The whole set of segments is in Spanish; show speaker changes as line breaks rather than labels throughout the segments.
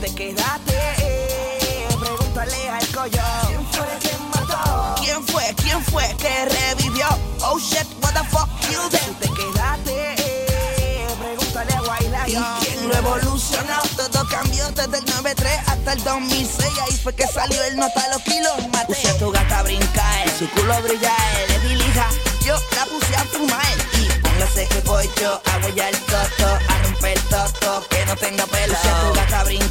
te quedaste. Pregúntale al collón. ¿Quién fue quien mató? ¿Quién fue? ¿Quién fue que revivió? Oh shit, what the fuck you did? Te quedaste. Pregúntale a Guayla. ¿Y quién lo evolucionó? Todo cambió desde el 93 hasta el 2006. Ahí fue que salió el nota los kilos. Mate. Puse a tu gata a brincar, su culo brilla, le di lija. Yo la puse a fumar y póngase que voy yo a huellar el toto, a romper el toto, que no tenga pelo. Puse a tu gata a brincar,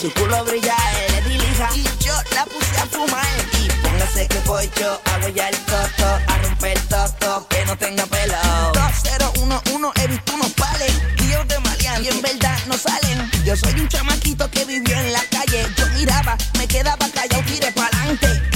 su culo brilla, le di lija. Y yo la puse a fumar y póngase que voy yo a huellar el toto, a romper el toto, que no tenga pelo. 2011 he visto unos pales yo de maleante y en verdad no salen. Yo soy un chamaquito que vivió en la calle. Yo miraba, me quedaba callado, tiré. Carro,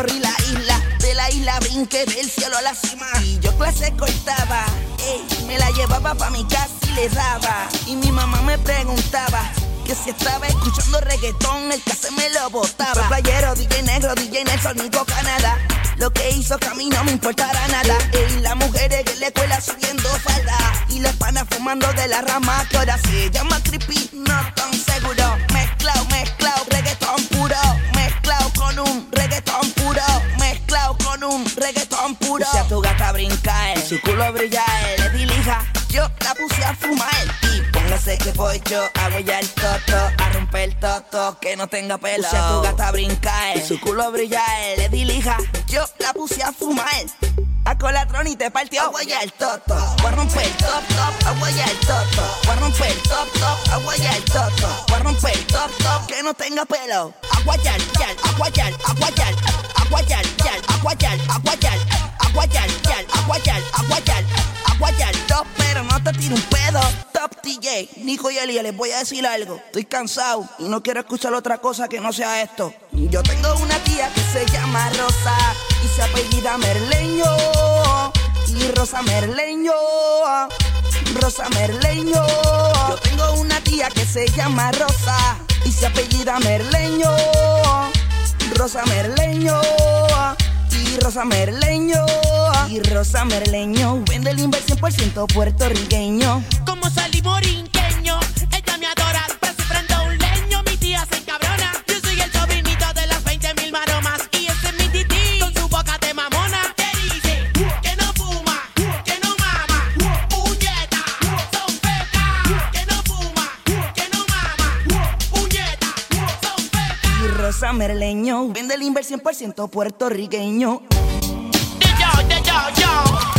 recorrí la isla. De la isla brinqué del cielo a la cima. Y yo clase cortaba. Me la llevaba pa' mi casa y le daba. Y mi mamá me preguntaba que si estaba escuchando reggaetón, el cassette me lo botaba. Fue playero, DJ negro, DJ Nelson, Nico Canadá. Lo que hizo que a mí no me importara nada. Y las mujeres en la escuela subiendo falda. Y las panas fumando de la rama que ahora se llama creepy, reggaetón puro. Puse a tu gata a brincar, su culo brilla, le di lija. Yo la puse a fumar y póngase que voy yo a huellar el toto, a romper el toto, que no tenga pelo. Puse a tu gata a brincar, su culo brilla, le di lija. Yo la puse a fumar. A colatrón y te partió a huellar el toto. Voy a romper el top top, a huellar el toto. Voy a romper el top top, a huellar el toto. Voy a romper el top top, que no tenga pelo. A guayar, yal, a guayar, a guayar, a guayar, yal, a guayar, a guayar, a guayar, yal, a guayar, a guayar, a guayar, top, pero no te tiro un pedo. Top DJ, Nico y Elia, les voy a decir algo. Estoy cansado y no quiero escuchar otra cosa que no sea esto. Yo tengo una tía que se llama Rosa y se apellida Merleño. Y Rosa Merleño, Rosa Merleño. Yo tengo una tía que se llama Rosa y se apellida Merleño. Rosa Merleño. Y Rosa Merleño. Y Rosa Merleño vende el inversión por ciento puertorriqueño.
Como salí fecas.
Y Rosa Merleño vende el por ciento puertorriqueño.
Yo, yo, yo, yo.